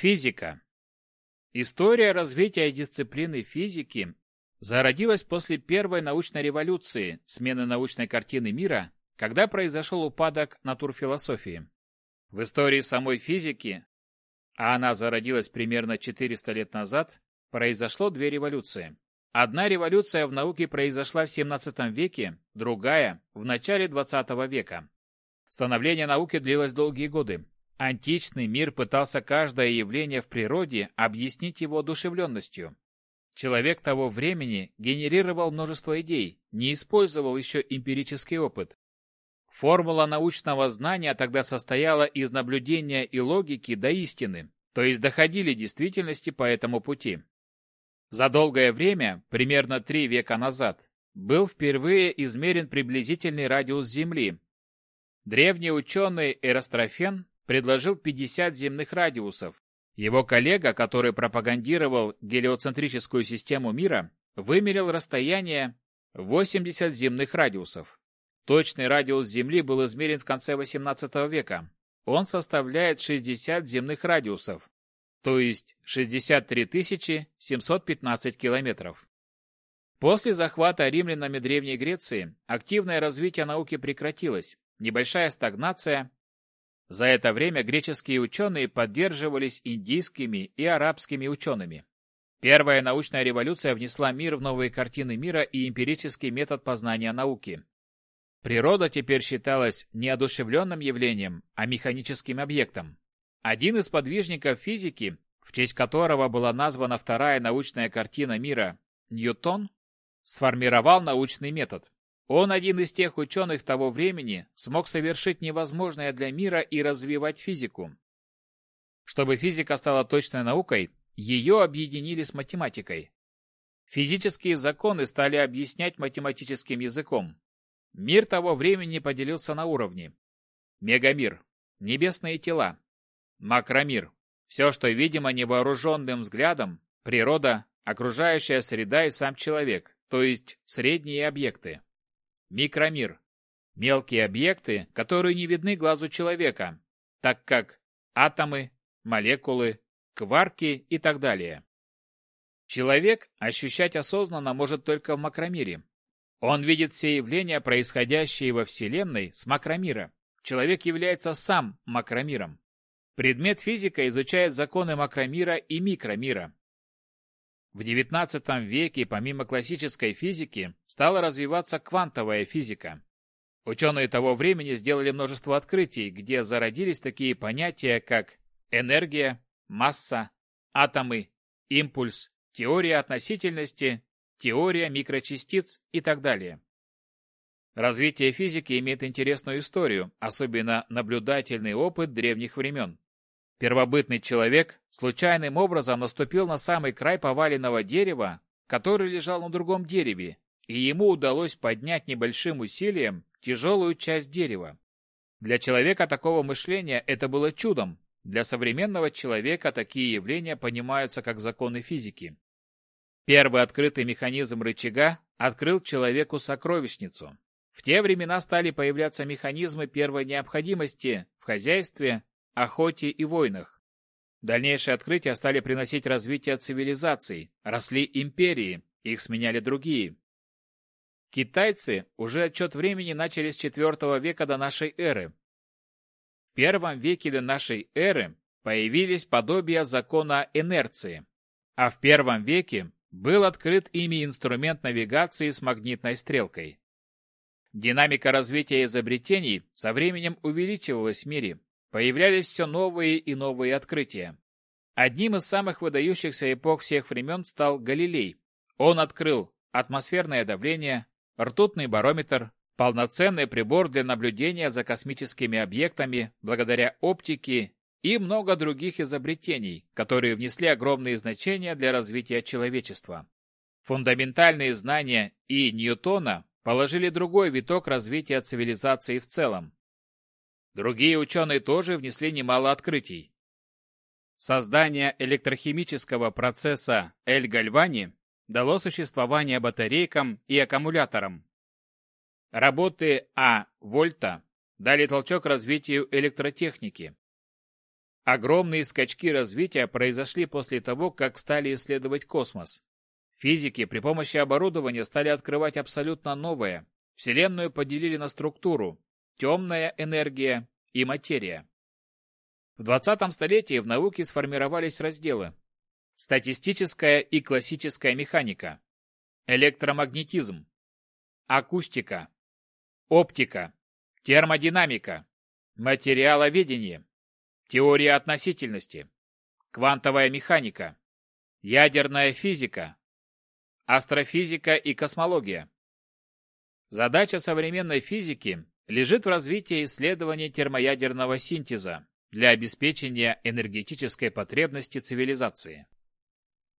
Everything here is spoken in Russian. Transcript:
Физика. История развития дисциплины физики зародилась после первой научной революции, смены научной картины мира, когда произошел упадок натурфилософии. В истории самой физики, а она зародилась примерно 400 лет назад, произошло две революции. Одна революция в науке произошла в 17 веке, другая – в начале 20 века. Становление науки длилось долгие годы. Античный мир пытался каждое явление в природе объяснить его одушевленностью. Человек того времени генерировал множество идей, не использовал еще эмпирический опыт. Формула научного знания тогда состояла из наблюдения и логики до истины, то есть доходили действительности по этому пути. За долгое время, примерно три века назад, был впервые измерен приблизительный радиус Земли. Древний ученый Эрострофен предложил 50 земных радиусов. Его коллега, который пропагандировал гелиоцентрическую систему мира, вымерил расстояние 80 земных радиусов. Точный радиус Земли был измерен в конце XVIII века. Он составляет 60 земных радиусов, то есть 63 715 километров. После захвата римлянами Древней Греции активное развитие науки прекратилось, небольшая стагнация. За это время греческие ученые поддерживались индийскими и арабскими учеными. Первая научная революция внесла мир в новые картины мира и эмпирический метод познания науки. Природа теперь считалась не одушевленным явлением, а механическим объектом. Один из подвижников физики, в честь которого была названа вторая научная картина мира, Ньютон, сформировал научный метод. Он один из тех ученых того времени смог совершить невозможное для мира и развивать физику. Чтобы физика стала точной наукой, ее объединили с математикой. Физические законы стали объяснять математическим языком. Мир того времени поделился на уровни. Мегамир, небесные тела, Макромир. Все, что видимо невооруженным взглядом, природа, окружающая среда и сам человек, то есть средние объекты. Микромир. Мелкие объекты, которые не видны глазу человека, так как атомы, молекулы, кварки и так далее. Человек ощущать осознанно может только в макромире. Он видит все явления, происходящие во Вселенной, с макромира. Человек является сам макромиром. Предмет физика изучает законы макромира и микромира. В XIX веке, помимо классической физики, стала развиваться квантовая физика. Ученые того времени сделали множество открытий, где зародились такие понятия, как энергия, масса, атомы, импульс, теория относительности, теория микрочастиц и так далее. Развитие физики имеет интересную историю, особенно наблюдательный опыт древних времен. Первобытный человек случайным образом наступил на самый край поваленного дерева, который лежал на другом дереве, и ему удалось поднять небольшим усилием тяжелую часть дерева. Для человека такого мышления это было чудом. Для современного человека такие явления понимаются как законы физики. Первый открытый механизм рычага открыл человеку сокровищницу. В те времена стали появляться механизмы первой необходимости в хозяйстве, охоте и войнах. Дальнейшие открытия стали приносить развитие цивилизаций, росли империи, их сменяли другие. Китайцы уже отчет времени начали с IV века до нашей эры. В первом веке до нашей эры появились подобия закона инерции, а в первом веке был открыт ими инструмент навигации с магнитной стрелкой. Динамика развития изобретений со временем увеличивалась в мире, появлялись все новые и новые открытия. Одним из самых выдающихся эпох всех времен стал Галилей. Он открыл атмосферное давление, ртутный барометр, полноценный прибор для наблюдения за космическими объектами благодаря оптике и много других изобретений, которые внесли огромные значения для развития человечества. Фундаментальные знания и Ньютона положили другой виток развития цивилизации в целом. Другие ученые тоже внесли немало открытий. Создание электрохимического процесса Эль-Гальвани дало существование батарейкам и аккумуляторам. Работы А. Вольта дали толчок развитию электротехники. Огромные скачки развития произошли после того, как стали исследовать космос. Физики при помощи оборудования стали открывать абсолютно новое. Вселенную поделили на структуру – темная энергия и материя. В 20 столетии в науке сформировались разделы статистическая и классическая механика, электромагнетизм, акустика, оптика, термодинамика, материаловедение, теория относительности, квантовая механика, ядерная физика, астрофизика и космология. Задача современной физики лежит в развитии исследования термоядерного синтеза для обеспечения энергетической потребности цивилизации.